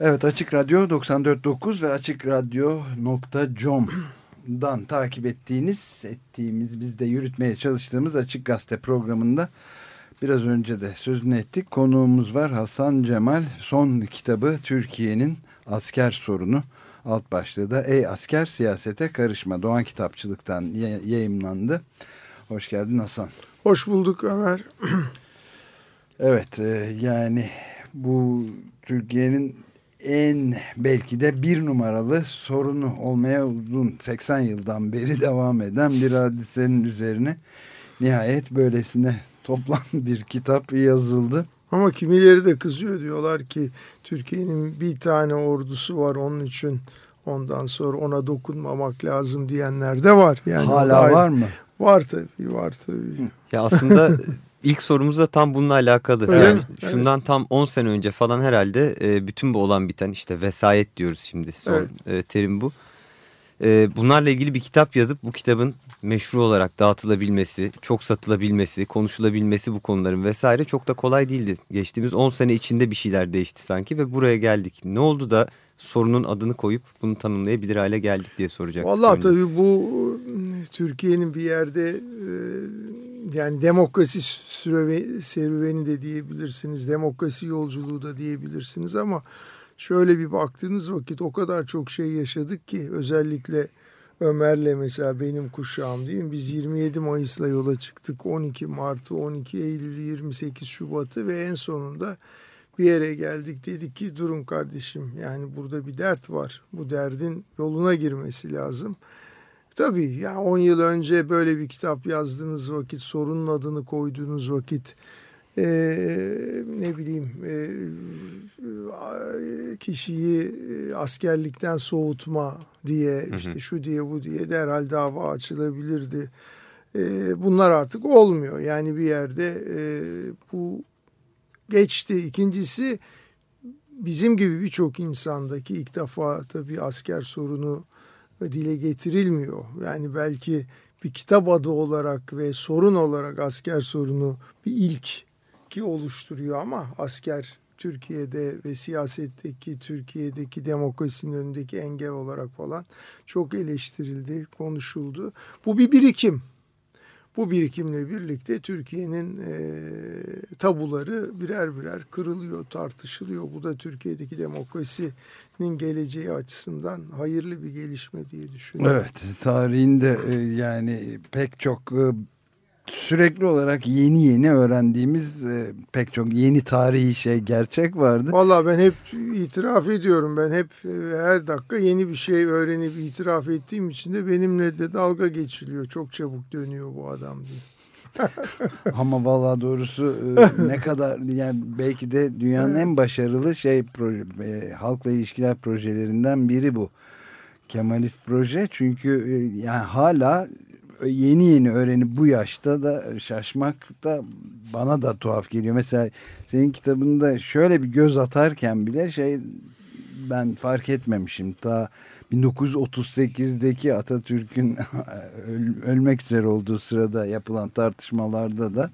Evet Açık Radyo 94.9 ve Açık Radyo.com'dan takip ettiğiniz, ettiğimiz, biz de yürütmeye çalıştığımız Açık Gazete programında biraz önce de sözünü ettik. Konuğumuz var Hasan Cemal. Son kitabı Türkiye'nin asker sorunu. Alt başlığı da Ey Asker Siyasete Karışma. Doğan Kitapçılık'tan yayımlandı. Hoş geldin Hasan. Hoş bulduk Ömer. evet e, yani bu Türkiye'nin en belki de bir numaralı sorunu olmaya uzun 80 yıldan beri devam eden bir hadisenin üzerine nihayet böylesine toplam bir kitap yazıldı. Ama kimileri de kızıyor diyorlar ki Türkiye'nin bir tane ordusu var onun için ondan sonra ona dokunmamak lazım diyenler de var. Yani Hala var mı? Var tabii var tabii. Ya aslında İlk sorumuz da tam bununla alakalı. Öyle yani mi? şundan evet. tam 10 sene önce falan herhalde e, bütün bu olan biten işte vesayet diyoruz şimdi son evet. e, terim bu. E, bunlarla ilgili bir kitap yazıp bu kitabın meşru olarak dağıtılabilmesi, çok satılabilmesi, konuşulabilmesi bu konuların vesaire çok da kolay değildi. Geçtiğimiz 10 sene içinde bir şeyler değişti sanki ve buraya geldik. Ne oldu da sorunun adını koyup bunu tanımlayabilir hale geldik diye soracak. Vallahi tabii bu Türkiye'nin bir yerde e, yani demokrasi serüveni de diyebilirsiniz, demokrasi yolculuğu da diyebilirsiniz ama şöyle bir baktığınız vakit o kadar çok şey yaşadık ki özellikle Ömer'le mesela benim kuşağım değil mi? Biz 27 Mayıs'la yola çıktık. 12 Mart'ı, 12 Eylül'ü, 28 Şubat'ı ve en sonunda bir yere geldik. Dedik ki durun kardeşim yani burada bir dert var. Bu derdin yoluna girmesi lazım. Tabii yani 10 yıl önce böyle bir kitap yazdığınız vakit, sorunun adını koyduğunuz vakit e, ne bileyim e, kişiyi askerlikten soğutma diye işte şu diye bu diye derhal dava açılabilirdi. E, bunlar artık olmuyor. Yani bir yerde e, bu geçti. İkincisi bizim gibi birçok insandaki ilk defa tabii asker sorunu dile getirilmiyor. Yani belki bir kitap adı olarak ve sorun olarak asker sorunu bir ilk ki oluşturuyor ama asker Türkiye'de ve siyasetteki Türkiye'deki demokrasinin önündeki engel olarak falan çok eleştirildi, konuşuldu. Bu bir birikim. Bu birikimle birlikte Türkiye'nin e, tabuları birer birer kırılıyor, tartışılıyor. Bu da Türkiye'deki demokrasinin geleceği açısından hayırlı bir gelişme diye düşünüyorum. Evet, tarihinde e, yani pek çok e, sürekli olarak yeni yeni öğrendiğimiz e, pek çok yeni tarihi şey gerçek vardı. Valla ben hep itiraf ediyorum. Ben hep e, her dakika yeni bir şey öğrenip itiraf ettiğim için de benimle de dalga geçiliyor. Çok çabuk dönüyor bu adam diye. Ama vallahi doğrusu e, ne kadar yani belki de dünyanın en başarılı şey proje, e, halkla ilişkiler projelerinden biri bu. Kemalist proje çünkü e, yani hala yeni yeni öğrenip bu yaşta da şaşmak da bana da tuhaf geliyor. Mesela senin kitabında şöyle bir göz atarken bile şey ben fark etmemişim. Ta 1938'deki Atatürk'ün ölmek üzere olduğu sırada yapılan tartışmalarda da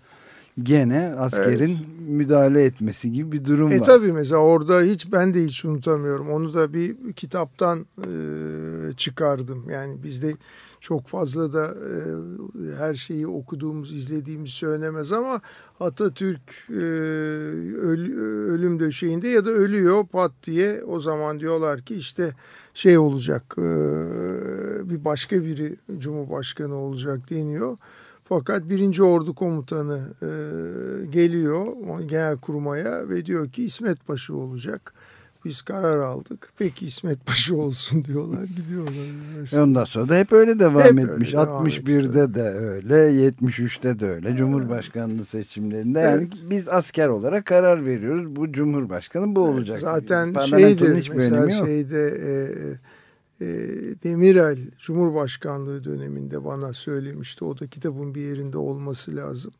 gene askerin evet. müdahale etmesi gibi bir durum e, var. Tabii mesela orada hiç ben de hiç unutamıyorum. Onu da bir kitaptan e, çıkardım. Yani bizde çok fazla da e, her şeyi okuduğumuz, izlediğimiz söylemez ama Atatürk e, öl, ölüm döşeğinde ya da ölüyor pat diye o zaman diyorlar ki işte şey olacak e, bir başka biri Cumhurbaşkanı olacak deniyor. Fakat birinci ordu komutanı e, geliyor genel kurmaya ve diyor ki İsmet Paşa olacak. Biz karar aldık. Peki İsmet Paşa olsun diyorlar. Gidiyorlar. Mesela. Ondan sonra da hep öyle devam hep etmiş. Öyle devam 61'de de öyle, 73'te de öyle. Cumhurbaşkanlığı seçimlerinde evet. yani biz asker olarak karar veriyoruz. Bu Cumhurbaşkanı bu olacak. Zaten şeydir mesela şeyde e, Demirel Cumhurbaşkanlığı döneminde bana söylemişti. O da kitabın bir yerinde olması lazım.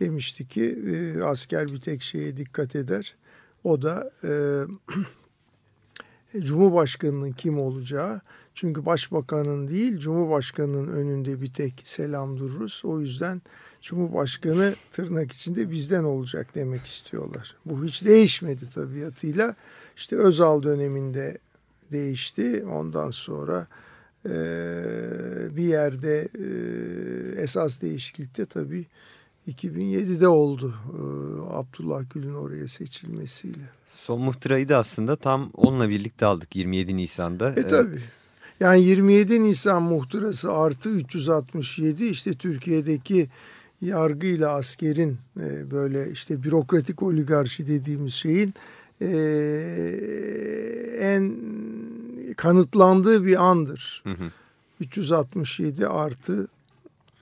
Demişti ki e, asker bir tek şeye dikkat eder. O da e, Cumhurbaşkanının kim olacağı. Çünkü başbakanın değil Cumhurbaşkanının önünde bir tek selam dururuz. O yüzden Cumhurbaşkanı tırnak içinde bizden olacak demek istiyorlar. Bu hiç değişmedi tabiatıyla. İşte Özal döneminde değişti. Ondan sonra e, bir yerde e, esas değişiklikte tabii 2007'de oldu e, Abdullah Gül'ün oraya seçilmesiyle. Son muhtırayı da aslında tam onunla birlikte aldık 27 Nisan'da. E tabii. Yani 27 Nisan muhtırası artı 367 işte Türkiye'deki yargıyla askerin e, böyle işte bürokratik oligarşi dediğimiz şeyin e, en kanıtlandığı bir andır. Hı hı. 367 artı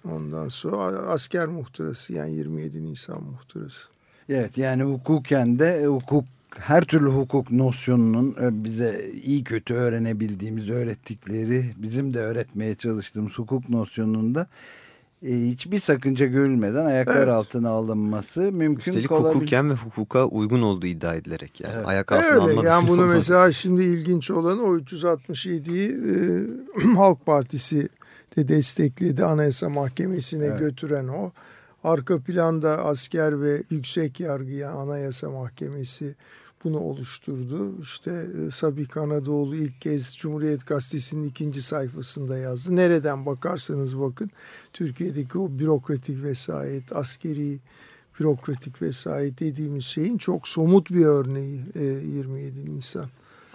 ondan sonra asker muhtırası yani 27 Nisan muhtırası. Evet yani hukuken de hukuk her türlü hukuk nosyonunun e, bize iyi kötü öğrenebildiğimiz öğrettikleri bizim de öğretmeye çalıştığımız hukuk nosyonunda e, hiçbir sakınca görülmeden ayaklar evet. altına alınması mümkün Üstelik olabilir. hukuken ve hukuka uygun olduğu iddia edilerek yani evet. ayak altına Öyle. Yani bunu mesela şimdi ilginç olan o 367'yi e, Halk Partisi de destekledi Anayasa Mahkemesi'ne evet. götüren o. Arka planda asker ve yüksek yargıya Anayasa Mahkemesi bunu oluşturdu. İşte e, Sabi Kanadoğlu ilk kez Cumhuriyet Gazetesi'nin ikinci sayfasında yazdı. Nereden bakarsanız bakın Türkiye'deki o bürokratik vesayet, askeri bürokratik vesayet dediğimiz şeyin çok somut bir örneği 27 e, Nisan.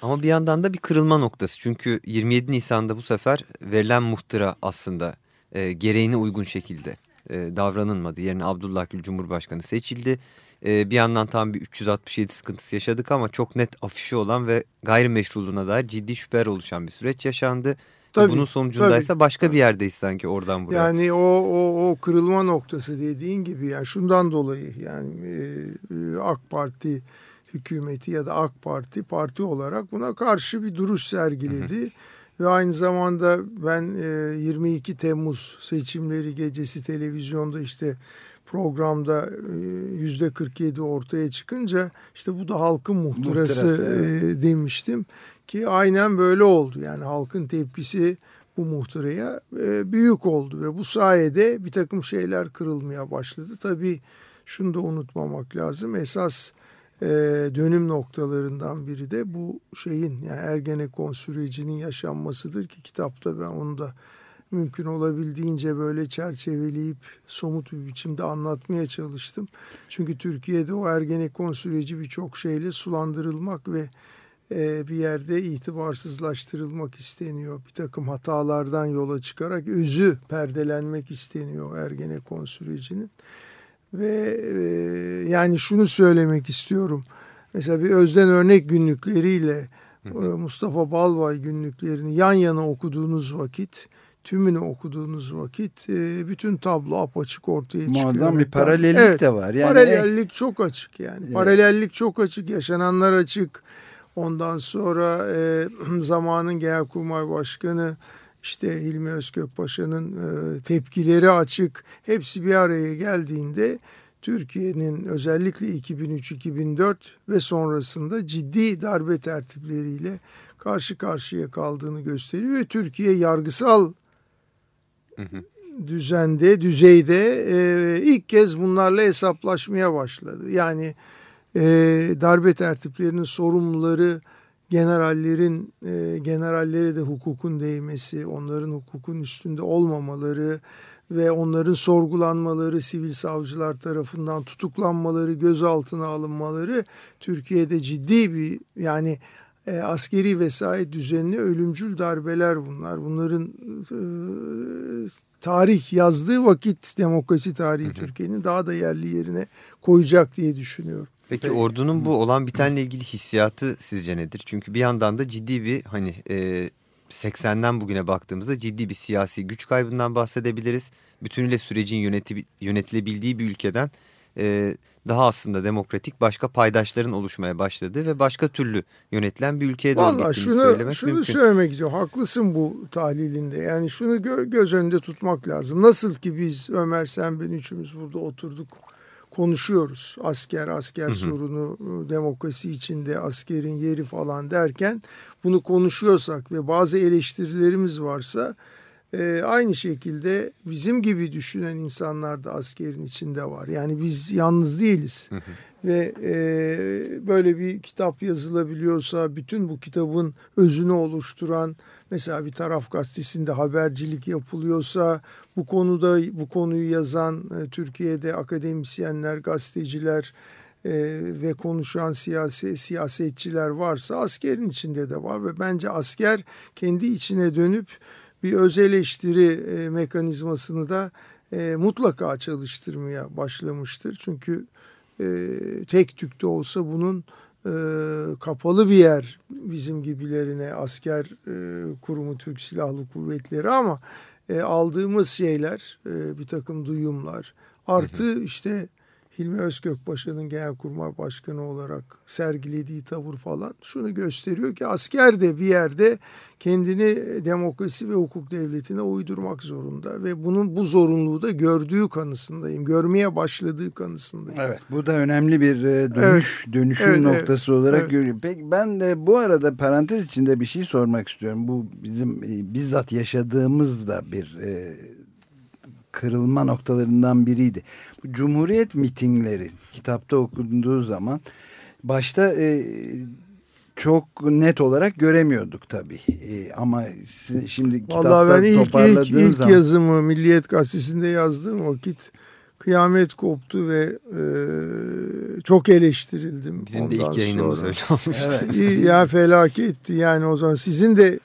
Ama bir yandan da bir kırılma noktası. Çünkü 27 Nisan'da bu sefer verilen muhtıra aslında e, gereğine uygun şekilde davranılmadı. Yerine Abdullah Gül Cumhurbaşkanı seçildi e, bir yandan tam bir 367 sıkıntısı yaşadık ama çok net afişi olan ve gayrimeşruluğuna dair ciddi şüpheler oluşan bir süreç yaşandı. Tabii, Bunun sonucundaysa tabii. başka bir yerdeyiz sanki oradan buraya. Yani o, o, o kırılma noktası dediğin gibi yani şundan dolayı yani e, e AK Parti hükümeti ya da AK Parti parti olarak buna karşı bir duruş sergiledi. Hı hı. Ve aynı zamanda ben e, 22 Temmuz seçimleri gecesi televizyonda işte programda yüzde 47 ortaya çıkınca işte bu da halkın muhtırası, muhtırası evet. demiştim ki aynen böyle oldu. Yani halkın tepkisi bu muhtıraya büyük oldu ve bu sayede bir takım şeyler kırılmaya başladı. Tabii şunu da unutmamak lazım. Esas dönüm noktalarından biri de bu şeyin yani Ergenekon sürecinin yaşanmasıdır ki kitapta ben onu da mümkün olabildiğince böyle çerçeveleyip somut bir biçimde anlatmaya çalıştım. Çünkü Türkiye'de o Ergenekon süreci birçok şeyle sulandırılmak ve e, bir yerde itibarsızlaştırılmak isteniyor. Bir takım hatalardan yola çıkarak özü perdelenmek isteniyor Ergenekon sürecinin. Ve e, yani şunu söylemek istiyorum. Mesela bir özden örnek günlükleriyle Mustafa Balvay günlüklerini yan yana okuduğunuz vakit tümünü okuduğunuz vakit e, bütün tablo apaçık ortaya çıkıyor. Muazzam bir paralellik evet, de var. Yani paralellik çok açık yani. Evet. Paralellik çok açık. Yaşananlar açık. Ondan sonra e, zamanın Genelkurmay Başkanı işte Hilmi Özkökpaşa'nın e, tepkileri açık. Hepsi bir araya geldiğinde Türkiye'nin özellikle 2003-2004 ve sonrasında ciddi darbe tertipleriyle karşı karşıya kaldığını gösteriyor ve Türkiye yargısal düzende, düzeyde e, ilk kez bunlarla hesaplaşmaya başladı. Yani e, darbe tertiplerinin sorumluları generallerin e, generallere de hukukun değmesi, onların hukukun üstünde olmamaları ve onların sorgulanmaları, sivil savcılar tarafından tutuklanmaları, gözaltına alınmaları Türkiye'de ciddi bir yani e, askeri vesayet düzenli ölümcül darbeler bunlar. Bunların e, tarih yazdığı vakit demokrasi tarihi Türkiye'nin daha da yerli yerine koyacak diye düşünüyorum. Peki ordunun bu olan bitenle ilgili hissiyatı sizce nedir? Çünkü bir yandan da ciddi bir hani e, 80'den bugüne baktığımızda ciddi bir siyasi güç kaybından bahsedebiliriz. Bütünüyle sürecin yöneti, yönetilebildiği bir ülkeden e, daha aslında demokratik başka paydaşların oluşmaya başladığı ve başka türlü yönetilen bir ülkeye doğru gittiğini şunu, söylemek şunu mümkün. Şunu söylemek istiyorum. Haklısın bu tahlilinde. Yani şunu gö göz önünde tutmak lazım. Nasıl ki biz Ömer sen ben üçümüz burada oturduk konuşuyoruz. Asker, asker hı hı. sorunu, demokrasi içinde askerin yeri falan derken bunu konuşuyorsak ve bazı eleştirilerimiz varsa e, aynı şekilde bizim gibi düşünen insanlar da askerin içinde var. Yani biz yalnız değiliz. Hı hı. Ve e, böyle bir kitap yazılabiliyorsa bütün bu kitabın özünü oluşturan mesela bir taraf gazetesinde habercilik yapılıyorsa bu konuda bu konuyu yazan e, Türkiye'de akademisyenler, gazeteciler e, ve konuşan siyasi siyasetçiler varsa askerin içinde de var ve bence asker kendi içine dönüp bir öz eleştiri e, mekanizmasını da e, mutlaka çalıştırmaya başlamıştır. Çünkü e, tek tükte olsa bunun e, kapalı bir yer bizim gibilerine asker e, kurumu Türk Silahlı Kuvvetleri ama e, aldığımız şeyler e, bir takım duyumlar artı işte Hilmi Özkökpaşa'nın Genelkurmay Başkanı olarak sergilediği tavır falan şunu gösteriyor ki asker de bir yerde kendini demokrasi ve hukuk devletine uydurmak zorunda ve bunun bu zorunluluğu da gördüğü kanısındayım. Görmeye başladığı kanısındayım. Evet bu da önemli bir e, dönüş evet. dönüşüm evet, noktası evet. olarak evet. görüyorum. Peki ben de bu arada parantez içinde bir şey sormak istiyorum. Bu bizim e, bizzat yaşadığımız da bir e, kırılma noktalarından biriydi. Bu Cumhuriyet mitingleri kitapta okunduğu zaman başta e, çok net olarak göremiyorduk tabii. E, ama şimdi kitapta Vallahi ben ilk, ilk, ilk zaman... yazımı Milliyet Gazetesi'nde yazdığım vakit kıyamet koptu ve e, çok eleştirildim. Bizim de ilk yayınımız öyle olmuştu. Evet. ya felaketti yani o zaman sizin de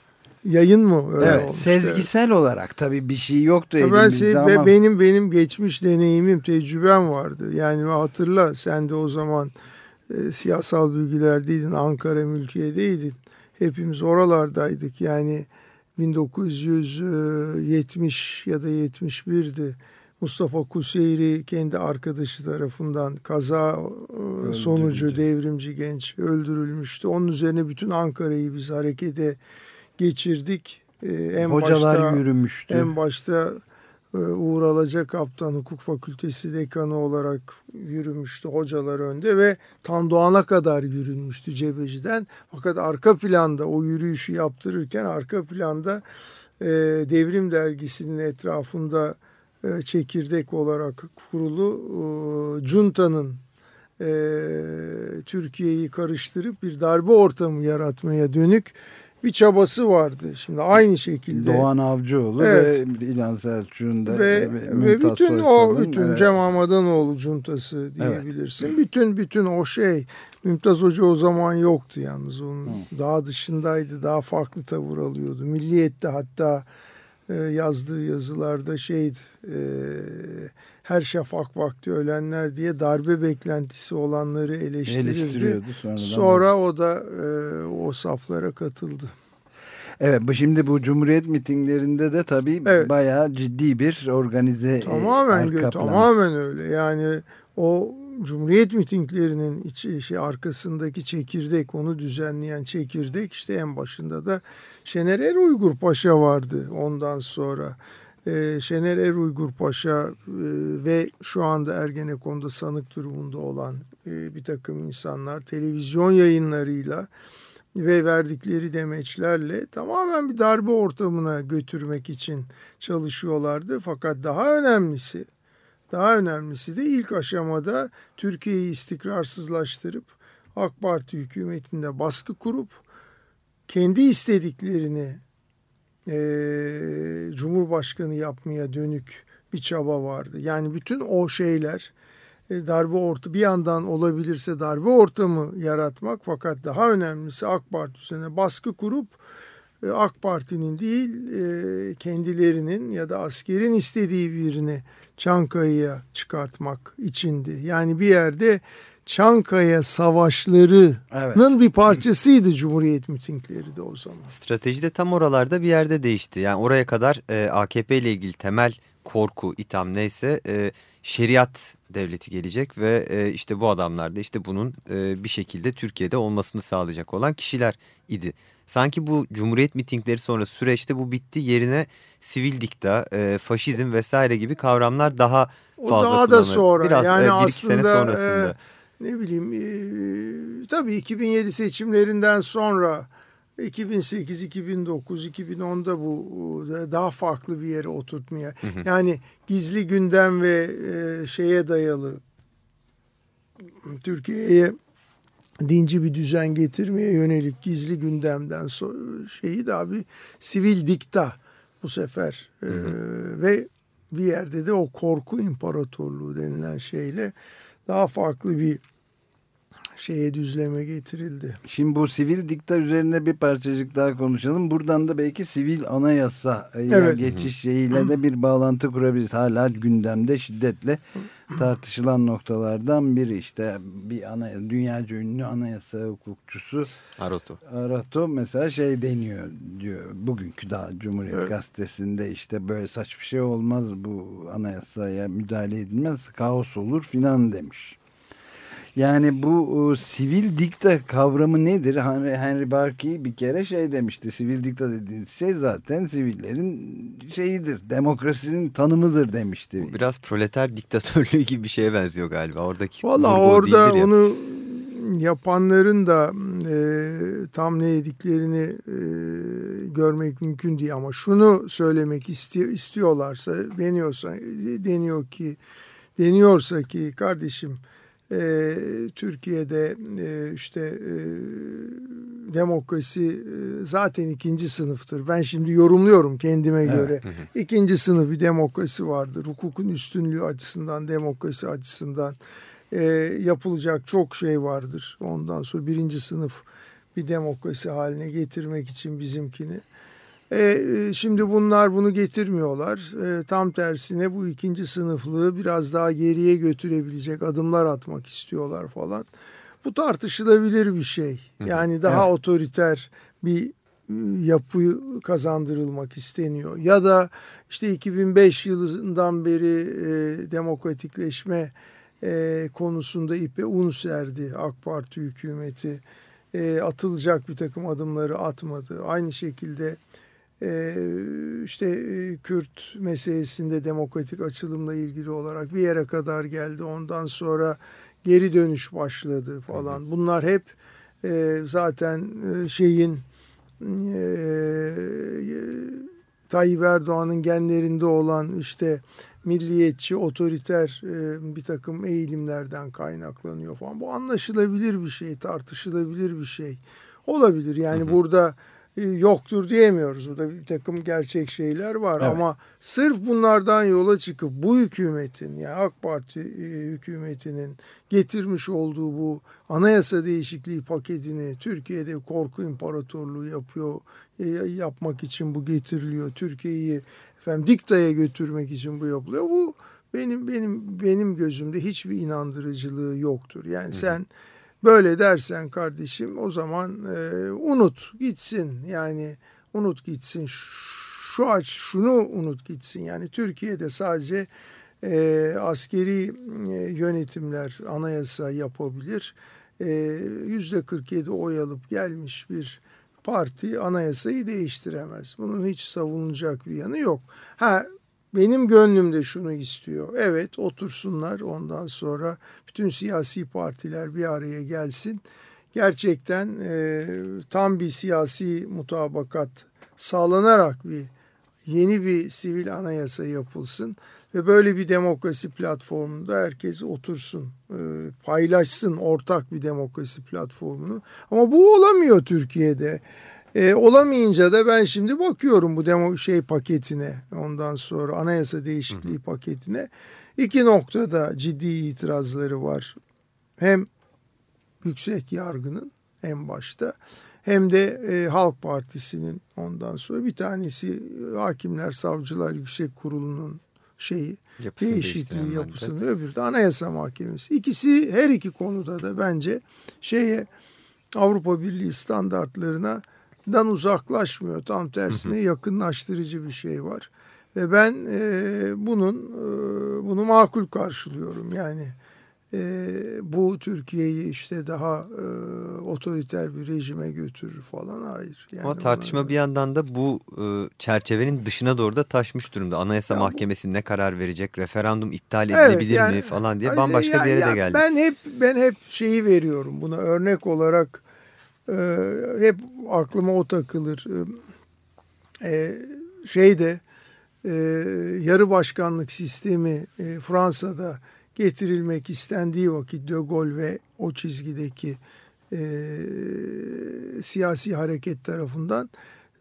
yayın mı? Öyle evet, sezgisel evet. olarak tabii bir şey yoktu ben elimizde ama. Benim benim geçmiş deneyimim, tecrübem vardı. Yani hatırla sen de o zaman e, siyasal bilgilerdeydin, Ankara mülkiyedeydin. Hepimiz oralardaydık. Yani 1970 ya da 71'di. Mustafa Kuseyri kendi arkadaşı tarafından kaza e, Öldürüldü. sonucu devrimci genç öldürülmüştü. Onun üzerine bütün Ankara'yı biz harekete geçirdik. Ee, en Hocalar başta, yürümüştü. En başta e, Uğur Alaca Kaptan Hukuk Fakültesi dekanı olarak yürümüştü hocalar önde ve tam doğana kadar yürünmüştü Cebeci'den. Fakat arka planda o yürüyüşü yaptırırken arka planda e, Devrim Dergisi'nin etrafında e, çekirdek olarak kurulu e, Cunta'nın e, Türkiye'yi karıştırıp bir darbe ortamı yaratmaya dönük bir çabası vardı. Şimdi aynı şekilde. Doğan Avcıoğlu evet. ve İlhan Selçuk'un da ve, ve bütün o bütün evet. Cem Hamadanoğlu cuntası diyebilirsin. Evet. Bütün bütün o şey Mümtaz Hoca o zaman yoktu yalnız. Onun Hı. daha dışındaydı. Daha farklı tavır alıyordu. Milliyet'te hatta e, yazdığı yazılarda şeydi e, her şafak vakti ölenler diye darbe beklentisi olanları eleştirirdi. Sonra o da e, o saflara katıldı. Evet bu şimdi bu Cumhuriyet mitinglerinde de tabii evet. bayağı ciddi bir organize tamamen arka plan. Tamamen öyle yani o Cumhuriyet mitinglerinin içi, şey, arkasındaki çekirdek onu düzenleyen çekirdek işte en başında da Şener Er Uygur Paşa vardı ondan sonra e, Şener Er Uygur Paşa e, ve şu anda Ergenekon'da sanık durumunda olan e, bir takım insanlar televizyon yayınlarıyla ve verdikleri demeçlerle tamamen bir darbe ortamına götürmek için çalışıyorlardı. Fakat daha önemlisi, daha önemlisi de ilk aşamada Türkiye'yi istikrarsızlaştırıp AK Parti hükümetinde baskı kurup kendi istediklerini e, Cumhurbaşkanı yapmaya dönük bir çaba vardı. Yani bütün o şeyler e, darbe orta bir yandan olabilirse darbe ortamı yaratmak fakat daha önemlisi AK Parti üzerine baskı kurup e, AK Parti'nin değil e, kendilerinin ya da askerin istediği birini Çankaya'ya çıkartmak içindi. Yani bir yerde Çankaya savaşlarının evet. bir parçasıydı Cumhuriyet mitingleri de o zaman. Strateji de tam oralarda bir yerde değişti. Yani oraya kadar e, AKP ile ilgili temel korku, itham neyse e, şeriat devleti gelecek ve e, işte bu adamlar da işte bunun e, bir şekilde Türkiye'de olmasını sağlayacak olan kişiler idi. Sanki bu Cumhuriyet mitingleri sonra süreçte bu bitti yerine sivil dikta, e, faşizm vesaire gibi kavramlar daha fazla o daha da sonra Biraz, yani e, bir aslında iki sene sonrasında. E, ne bileyim e, tabii 2007 seçimlerinden sonra 2008, 2009, 2010'da bu daha farklı bir yere oturtmaya. Hı hı. Yani gizli gündem ve e, şeye dayalı Türkiye'ye dinci bir düzen getirmeye yönelik gizli gündemden şeyi daha bir sivil dikta bu sefer hı hı. E, ve bir yerde de o korku imparatorluğu denilen şeyle daha farklı bir şeye düzleme getirildi. Şimdi bu sivil dikta üzerine bir parçacık daha konuşalım. Buradan da belki sivil anayasa e, evet. geçiş şeyiyle de bir bağlantı kurabiliriz. Hala gündemde şiddetle tartışılan noktalardan biri işte bir ana dünyaca ünlü anayasa hukukçusu Arato. Arato mesela şey deniyor diyor bugünkü daha Cumhuriyet evet. Gazetesi'nde işte böyle saç bir şey olmaz bu anayasaya müdahale edilmez kaos olur filan demiş. Yani bu o, sivil dikta kavramı nedir? Henry, Henry Barkey bir kere şey demişti. Sivil dikta dediğiniz şey zaten sivillerin şeyidir. Demokrasinin tanımıdır demişti. Bu biraz proleter diktatörlüğü gibi bir şeye benziyor galiba. Oradaki Valla orada onu yapanların da e, tam ne dediklerini e, görmek mümkün değil ama şunu söylemek istiyor, istiyorlarsa deniyorsa deniyor ki deniyorsa ki kardeşim e, Türkiye'de e, işte e, demokrasi e, zaten ikinci sınıftır. Ben şimdi yorumluyorum kendime evet. göre. İkinci sınıf bir demokrasi vardır. Hukukun üstünlüğü açısından, demokrasi açısından e, yapılacak çok şey vardır. Ondan sonra birinci sınıf bir demokrasi haline getirmek için bizimkini e, e, şimdi bunlar bunu getirmiyorlar. E, tam tersine bu ikinci sınıflığı biraz daha geriye götürebilecek adımlar atmak istiyorlar falan. Bu tartışılabilir bir şey. Yani daha evet. otoriter bir e, yapı kazandırılmak isteniyor. Ya da işte 2005 yılından beri e, demokratikleşme e, konusunda ipe un serdi AK Parti hükümeti. E, atılacak bir takım adımları atmadı. Aynı şekilde işte e, Kürt meselesinde demokratik açılımla ilgili olarak bir yere kadar geldi. Ondan sonra geri dönüş başladı falan. Bunlar hep e, zaten e, şeyin Tayyip Erdoğan'ın genlerinde olan işte milliyetçi, otoriter bir takım eğilimlerden kaynaklanıyor falan. Bu anlaşılabilir bir şey, tartışılabilir bir şey. Olabilir yani hı hı. burada yoktur diyemiyoruz. Burada bir takım gerçek şeyler var evet. ama sırf bunlardan yola çıkıp bu hükümetin yani AK Parti e, hükümetinin getirmiş olduğu bu anayasa değişikliği paketini Türkiye'de korku imparatorluğu yapıyor e, yapmak için bu getiriliyor. Türkiye'yi efendim diktaya götürmek için bu yapılıyor. Bu benim benim benim gözümde hiçbir inandırıcılığı yoktur. Yani Hı. sen Böyle dersen kardeşim o zaman e, unut gitsin yani unut gitsin şu aç şunu unut gitsin yani Türkiye'de sadece e, askeri e, yönetimler anayasa yapabilir e, yüzde 47 oy alıp gelmiş bir parti anayasayı değiştiremez. Bunun hiç savunulacak bir yanı yok. Ha benim gönlümde şunu istiyor. Evet otursunlar ondan sonra bütün siyasi partiler bir araya gelsin. Gerçekten e, tam bir siyasi mutabakat sağlanarak bir yeni bir sivil anayasa yapılsın ve böyle bir demokrasi platformunda herkes otursun, e, paylaşsın ortak bir demokrasi platformunu. Ama bu olamıyor Türkiye'de. E, olamayınca da ben şimdi bakıyorum bu demo şey paketine ondan sonra anayasa değişikliği hı hı. paketine. iki noktada ciddi itirazları var. Hem yüksek yargının en başta hem de e, Halk Partisi'nin ondan sonra bir tanesi Hakimler Savcılar Yüksek Kurulu'nun şeyi Yapısını değişikliği yapısını öbürü de Anayasa Mahkemesi. İkisi her iki konuda da bence şeye Avrupa Birliği standartlarına dan uzaklaşmıyor. Tam tersine yakınlaştırıcı bir şey var. Ve ben e, bunun e, bunu makul karşılıyorum. Yani e, bu Türkiye'yi işte daha e, otoriter bir rejime götürür falan hayır. Yani Ama tartışma ona... bir yandan da bu e, çerçevenin dışına doğru da taşmış durumda. Anayasa ya Mahkemesi bu... ne karar verecek, referandum iptal edilebilir evet, yani, mi falan diye bambaşka ya, bir yere ya, de geldi. Ben hep ben hep şeyi veriyorum buna örnek olarak e, hep aklıma o takılır. E, şeyde e, yarı başkanlık sistemi e, Fransa'da getirilmek istendiği vakit De Gaulle ve o çizgideki e, siyasi hareket tarafından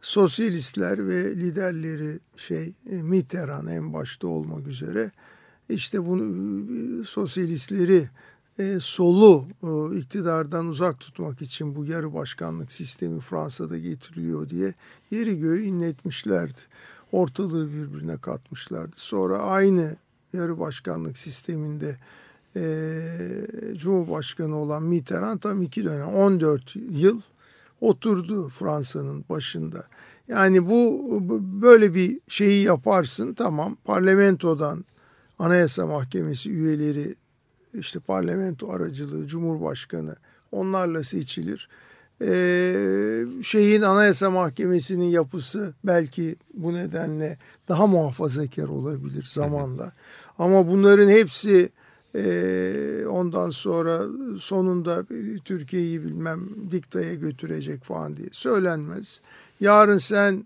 sosyalistler ve liderleri şey e, Mitterrand en başta olmak üzere işte bunu e, sosyalistleri e, solu e, iktidardan uzak tutmak için bu yarı başkanlık sistemi Fransa'da getiriliyor diye yeri göğü inletmişlerdi. Ortalığı birbirine katmışlardı. Sonra aynı yarı başkanlık sisteminde e, Cumhurbaşkanı olan Mitterrand tam iki dönem 14 yıl oturdu Fransa'nın başında. Yani bu böyle bir şeyi yaparsın tamam parlamentodan Anayasa Mahkemesi üyeleri işte parlamento aracılığı Cumhurbaşkanı onlarla seçilir. Ee, şeyin Anayasa Mahkemesi'nin yapısı belki bu nedenle daha muhafazakar olabilir zamanla. Ama bunların hepsi e, ondan sonra sonunda Türkiye'yi bilmem diktaya götürecek falan diye söylenmez. Yarın sen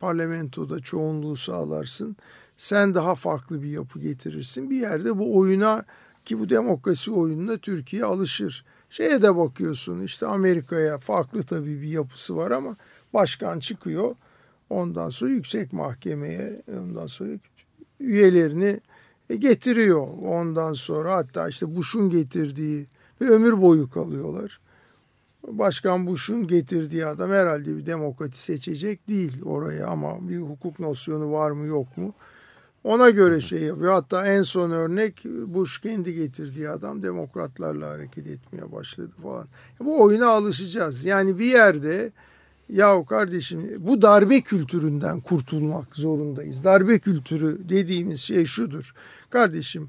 parlamentoda çoğunluğu sağlarsın. Sen daha farklı bir yapı getirirsin. Bir yerde bu oyuna ki bu demokrasi oyununa Türkiye alışır. Şeye de bakıyorsun işte Amerika'ya farklı tabii bir yapısı var ama başkan çıkıyor. Ondan sonra yüksek mahkemeye ondan sonra üyelerini e, getiriyor. Ondan sonra hatta işte Bush'un getirdiği ve ömür boyu kalıyorlar. Başkan Bush'un getirdiği adam herhalde bir demokrati seçecek değil oraya ama bir hukuk nosyonu var mı yok mu? Ona göre şey yapıyor. Hatta en son örnek Bush kendi getirdiği adam demokratlarla hareket etmeye başladı falan. Bu oyuna alışacağız. Yani bir yerde Yahu kardeşim bu darbe kültüründen kurtulmak zorundayız. Darbe kültürü dediğimiz şey şudur. Kardeşim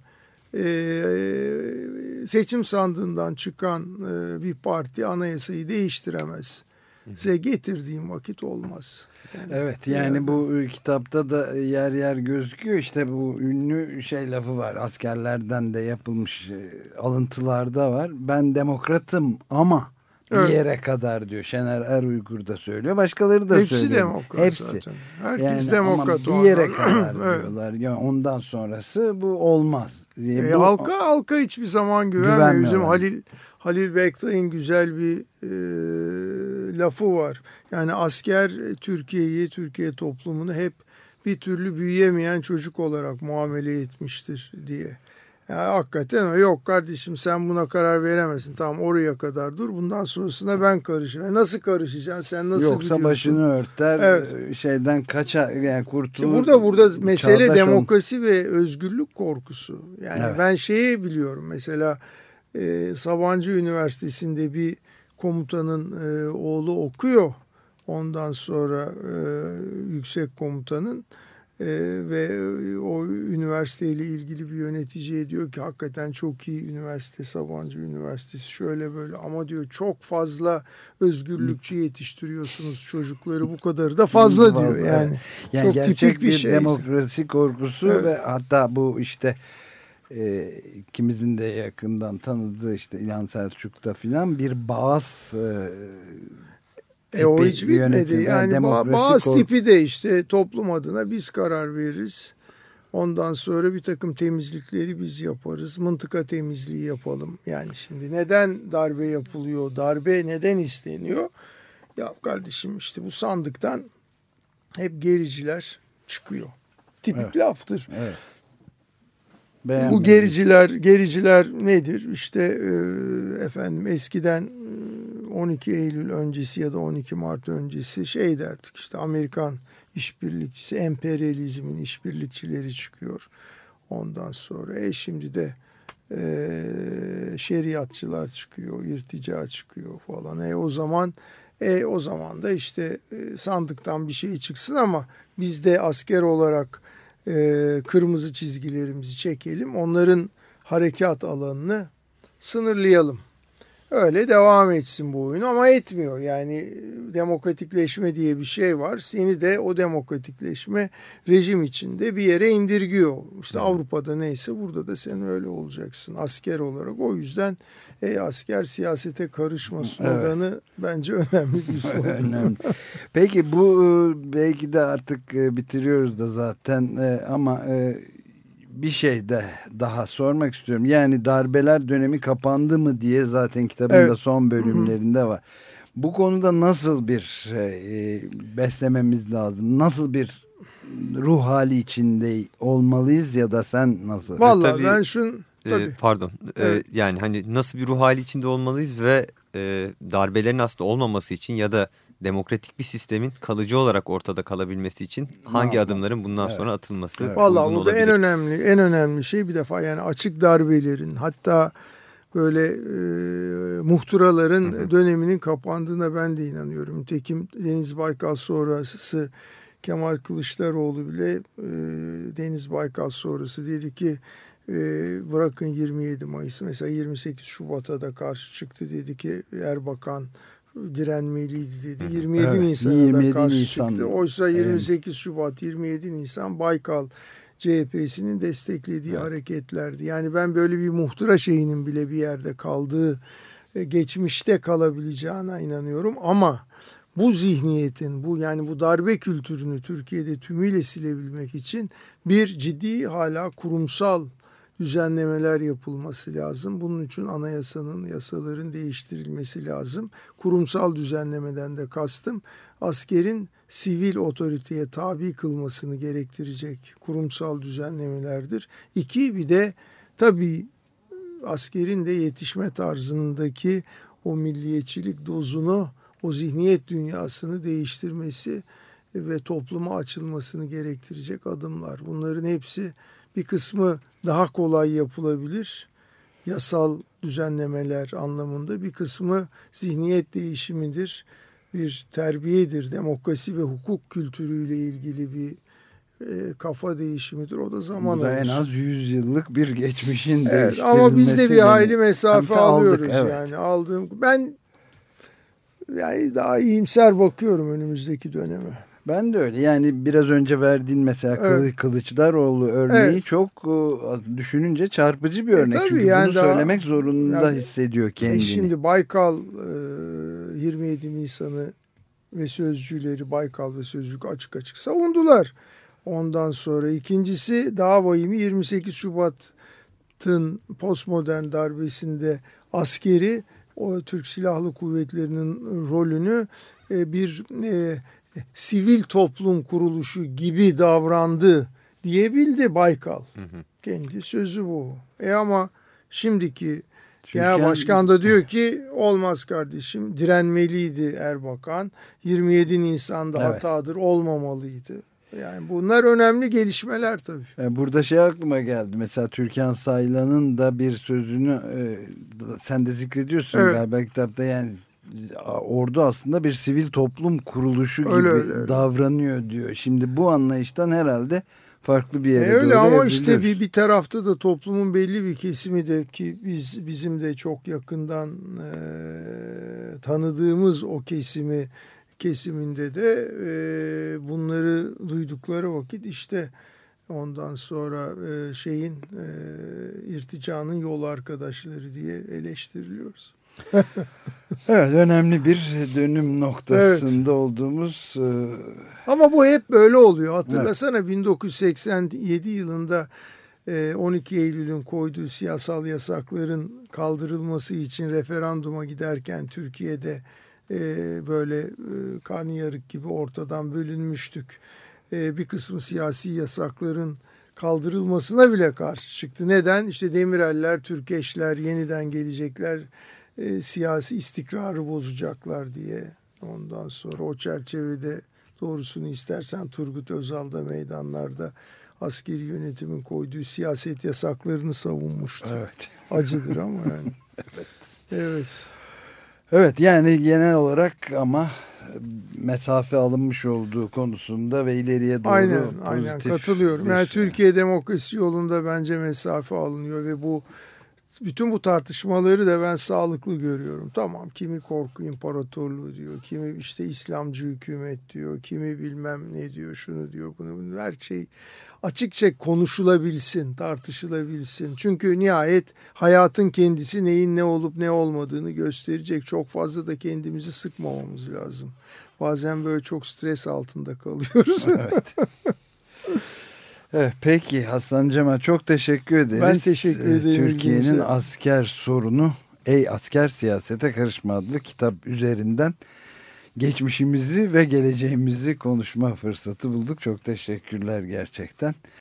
seçim sandığından çıkan bir parti anayasayı değiştiremez. Size getirdiğim vakit olmaz. Yani, evet yani, bu kitapta da yer yer gözüküyor işte bu ünlü şey lafı var askerlerden de yapılmış alıntılarda var ben demokratım ama Evet. Bir yere kadar diyor. Şener Er Uygur da söylüyor. Başkaları da Hepsi söylüyor. demokrat Hepsi zaten. Herkes yani demokrat. bir yere kadar evet. diyorlar. Yani ondan sonrası bu olmaz. E, bu, halka halka hiçbir zaman güvenmiyor. Bizim Halil Halil Bektay'ın güzel bir e, lafı var. Yani asker Türkiye'yi, Türkiye toplumunu hep bir türlü büyüyemeyen çocuk olarak muamele etmiştir diye. Ya hakikaten yok kardeşim sen buna karar veremezsin. Tamam oraya kadar dur. Bundan sonrasında ben karışacağım. nasıl karışacaksın? Sen nasıl Yoksa biliyorsun? başını örter. Evet. Şeyden kaça yani kurtulur. İşte burada burada mesele demokrasi ol... ve özgürlük korkusu. Yani evet. ben şeyi biliyorum. Mesela e, Sabancı Üniversitesi'nde bir komutanın e, oğlu okuyor. Ondan sonra e, yüksek komutanın ee, ve e, o üniversiteyle ilgili bir yöneticiye diyor ki hakikaten çok iyi üniversite Sabancı Üniversitesi şöyle böyle ama diyor çok fazla özgürlükçü yetiştiriyorsunuz çocukları bu kadar da fazla diyor yani. Yani çok tipik bir, bir şey. demokrasi korkusu evet. ve hatta bu işte e, ikimizin de yakından tanıdığı işte İlhan Selçuk'ta filan bir bağız e, e o hiç bitmedi. Yani, yani bazı tipi de işte toplum adına biz karar veririz. Ondan sonra bir takım temizlikleri biz yaparız. Mıntıka temizliği yapalım. Yani şimdi neden darbe yapılıyor? Darbe neden isteniyor? Ya kardeşim işte bu sandıktan hep gericiler çıkıyor. Tipik evet. laftır. Evet. Bu gericiler gericiler nedir? İşte e, efendim eskiden 12 Eylül öncesi ya da 12 Mart öncesi şey derdik işte Amerikan işbirlikçisi, emperyalizmin işbirlikçileri çıkıyor. Ondan sonra e şimdi de e, şeriatçılar çıkıyor, irtica çıkıyor falan. E o zaman E, o zaman da işte e, sandıktan bir şey çıksın ama biz de asker olarak e, kırmızı çizgilerimizi çekelim. Onların harekat alanını sınırlayalım. Öyle devam etsin bu oyun ama etmiyor. Yani demokratikleşme diye bir şey var. Seni de o demokratikleşme rejim içinde bir yere indirgiyor. İşte evet. Avrupa'da neyse burada da sen öyle olacaksın asker olarak. O yüzden ey asker siyasete karışma sloganı evet. bence önemli bir slogan. önemli. Peki bu e, belki de artık e, bitiriyoruz da zaten e, ama bir şey de daha sormak istiyorum. Yani darbeler dönemi kapandı mı diye zaten kitabın evet. da son bölümlerinde var. Bu konuda nasıl bir şey, beslememiz lazım? Nasıl bir ruh hali içinde olmalıyız ya da sen nasıl? Vallahi ben şun e, pardon. Evet. E, yani hani nasıl bir ruh hali içinde olmalıyız ve e, darbelerin aslında olmaması için ya da demokratik bir sistemin kalıcı olarak ortada kalabilmesi için hangi adımların bundan evet. sonra atılması evet. Valla burada olabilir. en önemli en önemli şey bir defa yani açık darbelerin hatta böyle e, muhturaların hı hı. döneminin kapandığına ben de inanıyorum. Tekim Deniz Baykal sonrası Kemal Kılıçdaroğlu bile e, Deniz Baykal sonrası dedi ki e, bırakın 27 Mayıs mesela 28 Şubat'a da karşı çıktı dedi ki Erbakan direnmeliydi dedi. 27 evet, Nisan'a 27 da karşı Nisan. çıktı. Oysa 28 evet. Şubat 27 Nisan Baykal CHP'sinin desteklediği evet. hareketlerdi. Yani ben böyle bir muhtıra şeyinin bile bir yerde kaldığı e, geçmişte kalabileceğine inanıyorum ama bu zihniyetin bu yani bu darbe kültürünü Türkiye'de tümüyle silebilmek için bir ciddi hala kurumsal düzenlemeler yapılması lazım. Bunun için anayasanın, yasaların değiştirilmesi lazım. Kurumsal düzenlemeden de kastım askerin sivil otoriteye tabi kılmasını gerektirecek kurumsal düzenlemelerdir. İki bir de tabii askerin de yetişme tarzındaki o milliyetçilik dozunu, o zihniyet dünyasını değiştirmesi ve topluma açılmasını gerektirecek adımlar. Bunların hepsi bir kısmı daha kolay yapılabilir. Yasal düzenlemeler anlamında bir kısmı zihniyet değişimidir. Bir terbiyedir. Demokrasi ve hukuk kültürüyle ilgili bir e, kafa değişimidir. O da zaman Bu da en az 100 yıllık bir geçmişin evet, Ama biz de bir hayli mesafe alıyoruz aldık, evet. yani. Aldığım ben yani daha iyimser bakıyorum önümüzdeki döneme. Ben de öyle. Yani biraz önce verdiğin mesela evet. Kılıçdaroğlu örneği evet. çok e, düşününce çarpıcı bir e, örnek. E, Çünkü yani bunu daha, söylemek zorunda yani, hissediyor kendini. E şimdi Baykal 27 Nisan'ı ve sözcüleri Baykal ve Sözcük açık açık savundular. Ondan sonra ikincisi daha vahimi 28 Şubat'ın postmodern darbesinde askeri o Türk Silahlı Kuvvetleri'nin rolünü bir sivil toplum kuruluşu gibi davrandı diyebildi Baykal. Hı hı. Kendi sözü bu. E ama şimdiki Genel Başkan da diyor ki olmaz kardeşim direnmeliydi Erbakan. 27 Nisan'da evet. hatadır olmamalıydı. Yani bunlar önemli gelişmeler tabii. Yani e, burada şey aklıma geldi. Mesela Türkan Saylan'ın da bir sözünü e, sen de zikrediyorsun evet. galiba kitapta yani ordu aslında bir sivil toplum kuruluşu gibi öyle, öyle. davranıyor diyor. Şimdi bu anlayıştan herhalde farklı bir yere e öyle ama işte bir, bir tarafta da toplumun belli bir kesimi de ki biz bizim de çok yakından e, tanıdığımız o kesimi kesiminde de e, bunları duydukları vakit işte ondan sonra e, şeyin e, irticanın yol arkadaşları diye eleştiriliyoruz. evet önemli bir dönüm noktasında evet. olduğumuz. E... Ama bu hep böyle oluyor. Hatırlasana evet. 1987 yılında 12 e, Eylül'ün koyduğu siyasal yasakların kaldırılması için referanduma giderken Türkiye'de e, böyle e, karnıyarık gibi ortadan bölünmüştük. Bir kısmı siyasi yasakların kaldırılmasına bile karşı çıktı. Neden? İşte Demireller, Türkeşler yeniden gelecekler e, siyasi istikrarı bozacaklar diye. Ondan sonra o çerçevede doğrusunu istersen Turgut Özal da meydanlarda askeri yönetimin koyduğu siyaset yasaklarını savunmuştu. Evet. Acıdır ama yani. evet. Evet. Evet yani genel olarak ama mesafe alınmış olduğu konusunda ve ileriye doğru aynen, pozitif aynen katılıyorum. Yani Türkiye demokrasi yolunda bence mesafe alınıyor ve bu bütün bu tartışmaları da ben sağlıklı görüyorum. Tamam kimi korku imparatorluğu diyor, kimi işte İslamcı hükümet diyor, kimi bilmem ne diyor, şunu diyor, bunu, bunu her şey açıkça konuşulabilsin, tartışılabilsin. Çünkü nihayet hayatın kendisi neyin ne olup ne olmadığını gösterecek. Çok fazla da kendimizi sıkmamamız lazım. Bazen böyle çok stres altında kalıyoruz. evet. Evet, peki Hasan Cemal çok teşekkür ederiz. Ben teşekkür ee, ederim. Türkiye'nin asker sorunu Ey Asker Siyasete Karışma adlı kitap üzerinden geçmişimizi ve geleceğimizi konuşma fırsatı bulduk. Çok teşekkürler gerçekten.